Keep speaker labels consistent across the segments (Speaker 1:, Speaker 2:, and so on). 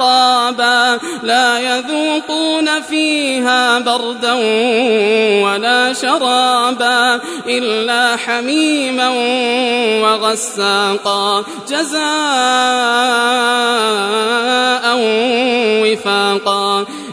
Speaker 1: أحقابا لا يذوقون فيها بردا ولا شرابا إلا حميما وغساقا جزاء وفاقا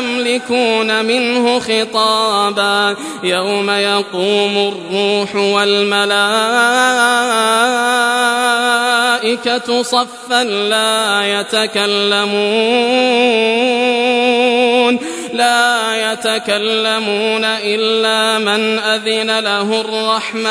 Speaker 1: يملكون منه خطابا. يوم يقوم الروح والملائكة صفا لا يتكلمون. لا يتكلمون إلا من أذن له الرحمن.